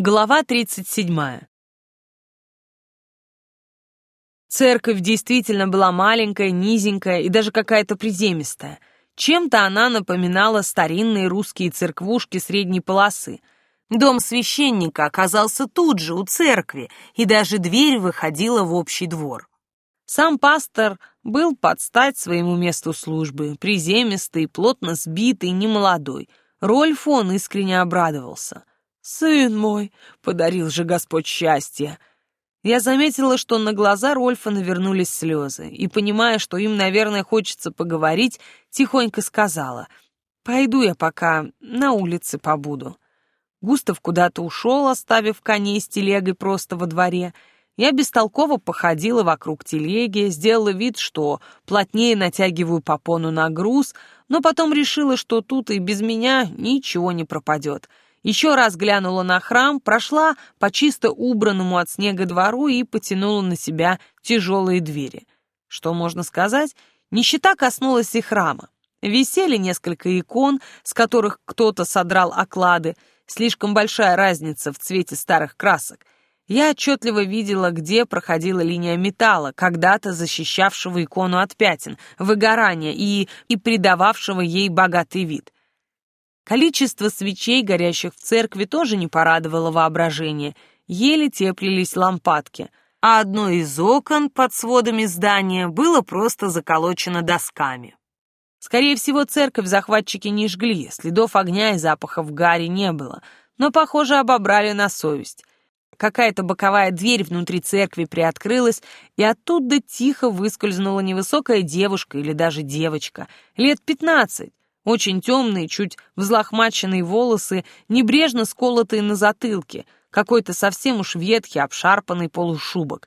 Глава 37. Церковь действительно была маленькая, низенькая и даже какая-то приземистая. Чем-то она напоминала старинные русские церквушки средней полосы. Дом священника оказался тут же, у церкви, и даже дверь выходила в общий двор. Сам пастор был под стать своему месту службы, приземистый, плотно сбитый, немолодой. Рольф он искренне обрадовался. «Сын мой!» — подарил же Господь счастье. Я заметила, что на глаза Рольфа навернулись слезы, и, понимая, что им, наверное, хочется поговорить, тихонько сказала, «Пойду я пока на улице побуду». Густав куда-то ушел, оставив коней с телегой просто во дворе. Я бестолково походила вокруг телеги, сделала вид, что плотнее натягиваю попону на груз, но потом решила, что тут и без меня ничего не пропадет — еще раз глянула на храм, прошла по чисто убранному от снега двору и потянула на себя тяжелые двери. Что можно сказать? Нищета коснулась и храма. Висели несколько икон, с которых кто-то содрал оклады, слишком большая разница в цвете старых красок. Я отчетливо видела, где проходила линия металла, когда-то защищавшего икону от пятен, выгорания и, и придававшего ей богатый вид. Количество свечей, горящих в церкви, тоже не порадовало воображение. Еле теплились лампадки, а одно из окон под сводами здания было просто заколочено досками. Скорее всего, церковь захватчики не жгли, следов огня и запахов гари не было, но, похоже, обобрали на совесть. Какая-то боковая дверь внутри церкви приоткрылась, и оттуда тихо выскользнула невысокая девушка или даже девочка, лет пятнадцать, очень темные, чуть взлохмаченные волосы, небрежно сколотые на затылке, какой-то совсем уж ветхий, обшарпанный полушубок.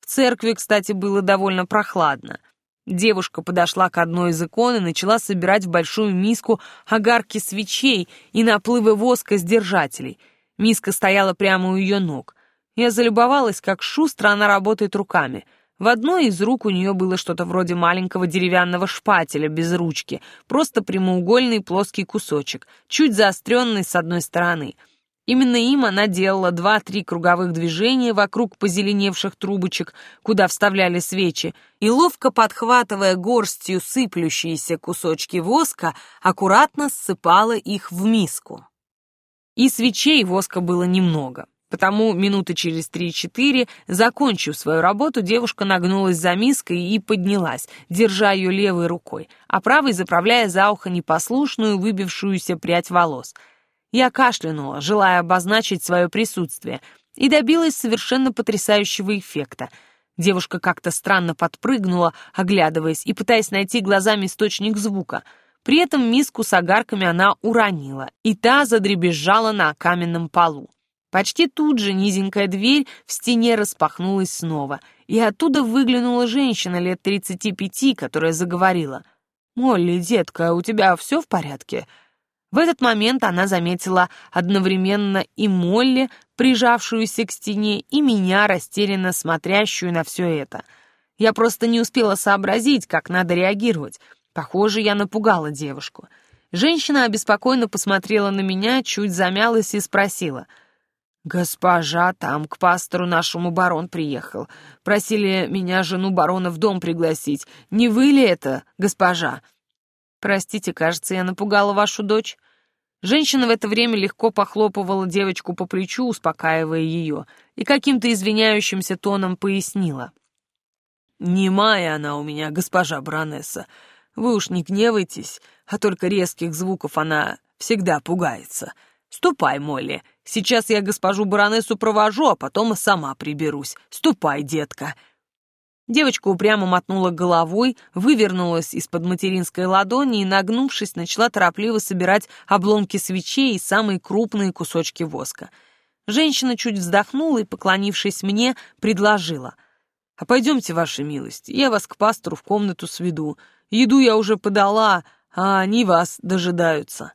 В церкви, кстати, было довольно прохладно. Девушка подошла к одной из икон и начала собирать в большую миску огарки свечей и наплывы воска с держателей. Миска стояла прямо у ее ног. Я залюбовалась, как шустро она работает руками — в одной из рук у нее было что-то вроде маленького деревянного шпателя без ручки, просто прямоугольный плоский кусочек, чуть заостренный с одной стороны. Именно им она делала два-три круговых движения вокруг позеленевших трубочек, куда вставляли свечи, и, ловко подхватывая горстью сыплющиеся кусочки воска, аккуратно ссыпала их в миску. И свечей воска было немного. Потому минуты через три-четыре, закончив свою работу, девушка нагнулась за миской и поднялась, держа ее левой рукой, а правой заправляя за ухо непослушную выбившуюся прядь волос. Я кашлянула, желая обозначить свое присутствие, и добилась совершенно потрясающего эффекта. Девушка как-то странно подпрыгнула, оглядываясь и пытаясь найти глазами источник звука. При этом миску с огарками она уронила, и та задребезжала на каменном полу. Почти тут же низенькая дверь в стене распахнулась снова, и оттуда выглянула женщина лет тридцати пяти, которая заговорила. «Молли, детка, у тебя все в порядке?» В этот момент она заметила одновременно и Молли, прижавшуюся к стене, и меня, растерянно смотрящую на все это. Я просто не успела сообразить, как надо реагировать. Похоже, я напугала девушку. Женщина обеспокоенно посмотрела на меня, чуть замялась и спросила — «Госпожа, там к пастору нашему барон приехал. Просили меня, жену барона, в дом пригласить. Не вы ли это, госпожа?» «Простите, кажется, я напугала вашу дочь». Женщина в это время легко похлопывала девочку по плечу, успокаивая ее, и каким-то извиняющимся тоном пояснила. «Немая она у меня, госпожа баронесса. Вы уж не гневайтесь, а только резких звуков она всегда пугается. Ступай, Молли, сейчас я госпожу баронессу провожу, а потом и сама приберусь. Ступай, детка». Девочка упрямо мотнула головой, вывернулась из-под материнской ладони и, нагнувшись, начала торопливо собирать обломки свечей и самые крупные кусочки воска. Женщина чуть вздохнула и, поклонившись мне, предложила. «А пойдемте, ваша милость, я вас к пастору в комнату сведу. Еду я уже подала, а они вас дожидаются».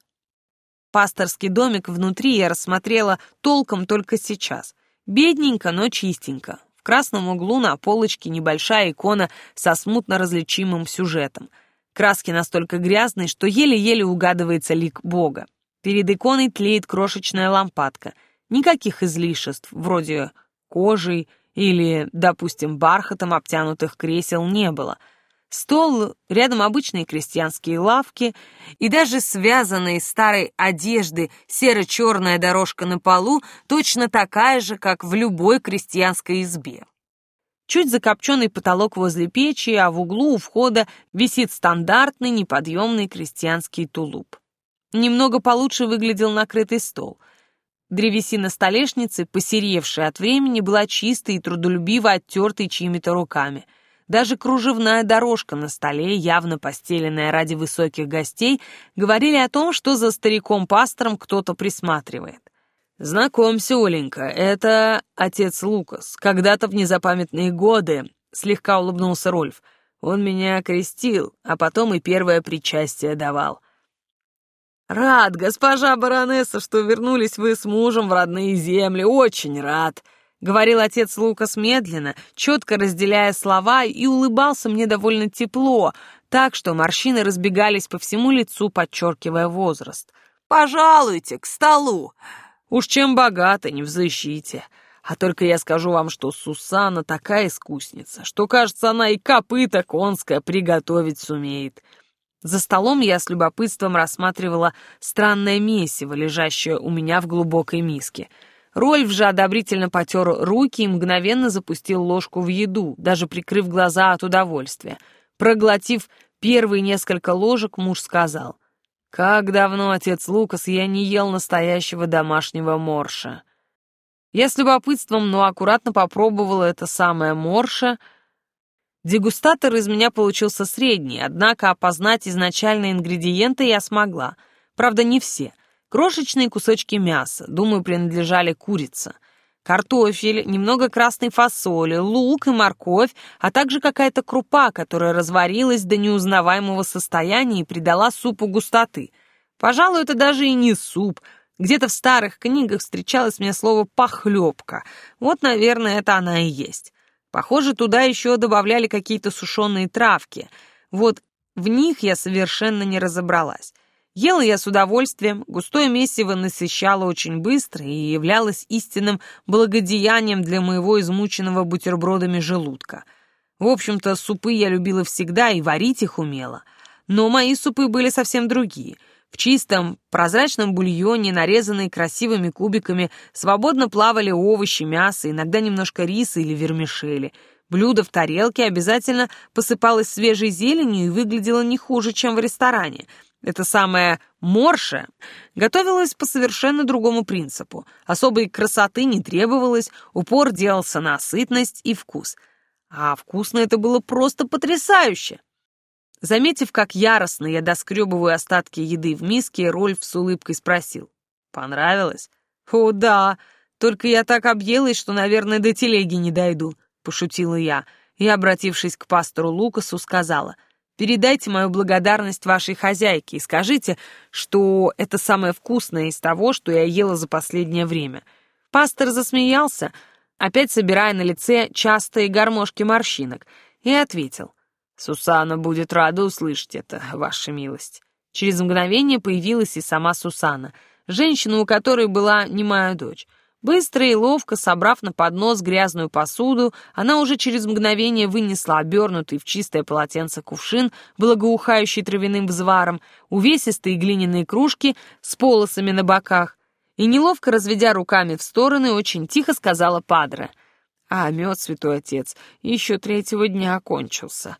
Пасторский домик внутри я рассмотрела толком только сейчас. Бедненько, но чистенько. В красном углу на полочке небольшая икона со смутно различимым сюжетом. Краски настолько грязные, что еле-еле угадывается лик Бога. Перед иконой тлеет крошечная лампадка. Никаких излишеств, вроде кожей или, допустим, бархатом обтянутых кресел не было. Стол, рядом обычные крестьянские лавки и даже связанная из старой одежды серо-черная дорожка на полу точно такая же, как в любой крестьянской избе. Чуть закопченный потолок возле печи, а в углу у входа висит стандартный неподъемный крестьянский тулуп. Немного получше выглядел накрытый стол. Древесина столешницы, посеревшая от времени, была чистой и трудолюбиво оттертой чьими-то руками. Даже кружевная дорожка на столе, явно постеленная ради высоких гостей, говорили о том, что за стариком-пастором кто-то присматривает. «Знакомься, Оленька, это отец Лукас. Когда-то в незапамятные годы», — слегка улыбнулся Рольф, — «он меня крестил, а потом и первое причастие давал». «Рад, госпожа баронесса, что вернулись вы с мужем в родные земли, очень рад», — говорил отец Лукас медленно, четко разделяя слова, и улыбался мне довольно тепло, так что морщины разбегались по всему лицу, подчеркивая возраст. «Пожалуйте, к столу!» Уж чем богато, не взыщите. А только я скажу вам, что Сусана такая искусница, что, кажется, она и копыта конское приготовить сумеет. За столом я с любопытством рассматривала странное месиво, лежащее у меня в глубокой миске. Рольф же одобрительно потер руки и мгновенно запустил ложку в еду, даже прикрыв глаза от удовольствия. Проглотив первые несколько ложек, муж сказал, как давно, отец Лукас, я не ел настоящего домашнего морша. Я с любопытством, но аккуратно попробовала это самое морша. Дегустатор из меня получился средний, однако опознать изначальные ингредиенты я смогла. Правда, не все. Крошечные кусочки мяса, думаю, принадлежали курице картофель, немного красной фасоли, лук и морковь, а также какая-то крупа, которая разварилась до неузнаваемого состояния и придала супу густоты. Пожалуй, это даже и не суп. Где-то в старых книгах встречалось мне слово «похлебка». Вот, наверное, это она и есть. Похоже, туда еще добавляли какие-то сушеные травки. Вот в них я совершенно не разобралась. Ела я с удовольствием, густое месиво насыщало очень быстро и являлось истинным благодеянием для моего измученного бутербродами желудка. В общем-то, супы я любила всегда и варить их умела. Но мои супы были совсем другие. В чистом, прозрачном бульоне, нарезанные красивыми кубиками, свободно плавали овощи, мясо, иногда немножко риса или вермишели. Блюдо в тарелке обязательно посыпалось свежей зеленью и выглядело не хуже, чем в ресторане — это самое морше готовилось по совершенно другому принципу. Особой красоты не требовалось, упор делался на сытность и вкус. А вкусно это было просто потрясающе. Заметив, как яростно я доскребываю остатки еды в миске, Рольф с улыбкой спросил. «Понравилось?» «О, да, только я так объелась, что, наверное, до телеги не дойду», — пошутила я, и, обратившись к пастору Лукасу, сказала — Передайте мою благодарность вашей хозяйке и скажите, что это самое вкусное из того, что я ела за последнее время». Пастор засмеялся, опять собирая на лице частые гармошки морщинок, и ответил. «Сусана будет рада услышать это, ваша милость». Через мгновение появилась и сама Сусана, женщина, у которой была немая дочь. Быстро и ловко собрав на поднос грязную посуду, она уже через мгновение вынесла обернутый в чистое полотенце кувшин, благоухающий травяным взваром, увесистые глиняные кружки с полосами на боках, и, неловко разведя руками в стороны, очень тихо сказала Падре. «А мед, святой отец, еще третьего дня окончился».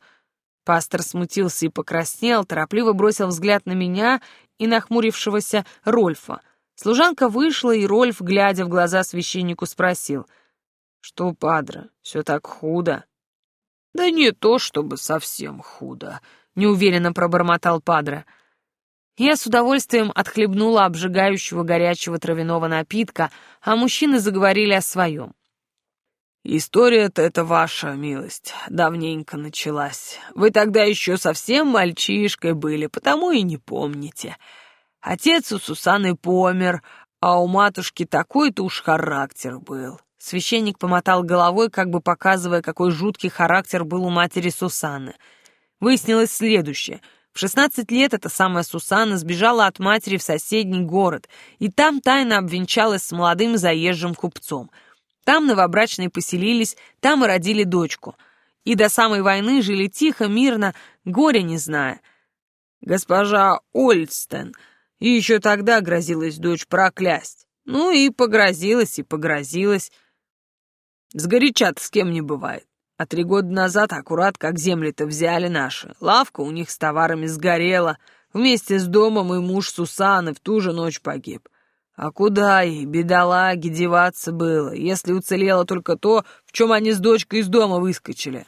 Пастор смутился и покраснел, торопливо бросил взгляд на меня и нахмурившегося Рольфа — Служанка вышла, и Рольф, глядя в глаза священнику, спросил. «Что, падре, все так худо?» «Да не то, чтобы совсем худо», — неуверенно пробормотал падре. Я с удовольствием отхлебнула обжигающего горячего травяного напитка, а мужчины заговорили о своем. «История-то это ваша, милость, давненько началась. Вы тогда еще совсем мальчишкой были, потому и не помните. Отец у Сусаны помер, а у матушки такой-то уж характер был. Священник помотал головой, как бы показывая, какой жуткий характер был у матери Сусаны. Выяснилось следующее. В 16 лет эта самая Сусанна сбежала от матери в соседний город, и там тайно обвенчалась с молодым заезжим купцом. Там новобрачные поселились, там и родили дочку. И до самой войны жили тихо, мирно, горя не зная. Госпожа Ольстен, и еще тогда грозилась дочь проклясть. Ну и погрозилась, и погрозилась. Сгоряча-то с кем не бывает. А три года назад, аккурат как земли-то взяли наши, лавка у них с товарами сгорела. Вместе с домом и муж Сусаны в ту же ночь погиб. А куда ей, бедолаге, деваться было, если уцелело только то, в чем они с дочкой из дома выскочили?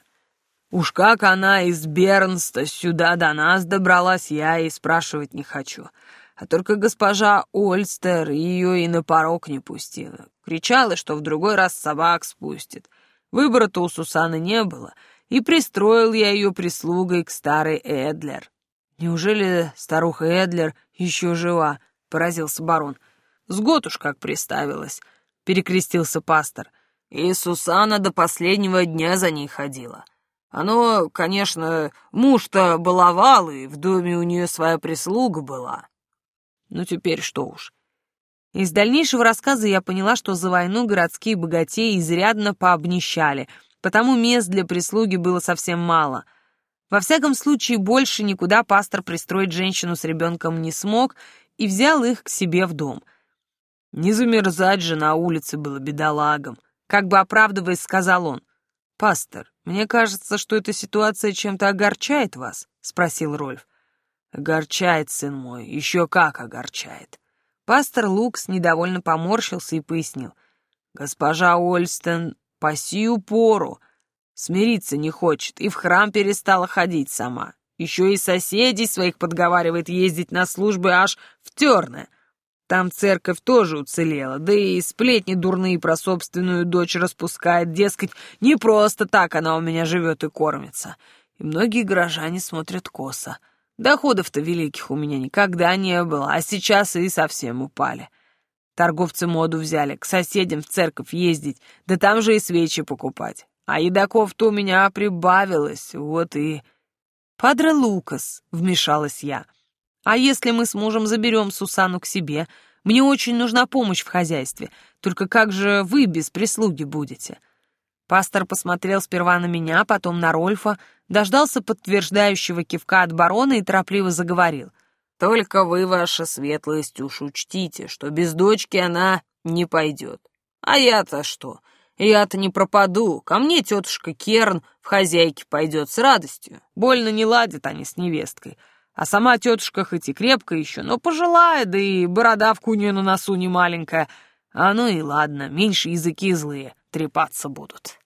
Уж как она из Бернста сюда до нас добралась, я и спрашивать не хочу. А только госпожа Ольстер ее и на порог не пустила. Кричала, что в другой раз собак спустит. Выбора-то у Сусаны не было, и пристроил я ее прислугой к старой Эдлер. «Неужели старуха Эдлер еще жива?» — поразился барон. «С год уж как приставилась», — перекрестился пастор. «И Сусана до последнего дня за ней ходила. Оно, конечно, муж-то баловал, и в доме у нее своя прислуга была. Ну теперь что уж. Из дальнейшего рассказа я поняла, что за войну городские богатеи изрядно пообнищали, потому мест для прислуги было совсем мало. Во всяком случае, больше никуда пастор пристроить женщину с ребенком не смог и взял их к себе в дом. Не замерзать же на улице было бедолагом. Как бы оправдываясь, сказал он. «Пастор, мне кажется, что эта ситуация чем-то огорчает вас?» — спросил Рольф. «Огорчает, сын мой, еще как огорчает. Пастор Лукс недовольно поморщился и пояснил. «Госпожа Ольстен по сию пору смириться не хочет и в храм перестала ходить сама. Еще и соседей своих подговаривает ездить на службы аж в Терное. Там церковь тоже уцелела, да и сплетни дурные про собственную дочь распускает, дескать, не просто так она у меня живет и кормится. И многие горожане смотрят косо». Доходов-то великих у меня никогда не было, а сейчас и совсем упали. Торговцы моду взяли, к соседям в церковь ездить, да там же и свечи покупать. А едоков-то у меня прибавилось, вот и... «Падре Лукас», — вмешалась я, — «а если мы с мужем заберем Сусану к себе? Мне очень нужна помощь в хозяйстве, только как же вы без прислуги будете?» Пастор посмотрел сперва на меня, потом на Рольфа, дождался подтверждающего кивка от барона и торопливо заговорил. «Только вы, ваша светлость, уж учтите, что без дочки она не пойдет. А я-то что? Я-то не пропаду. Ко мне тетушка Керн в хозяйке пойдет с радостью. Больно не ладят они с невесткой. А сама тетушка хоть и крепкая еще, но пожилая, да и бородавка у нее на носу не маленькая. А ну и ладно, меньше языки злые трепаться будут».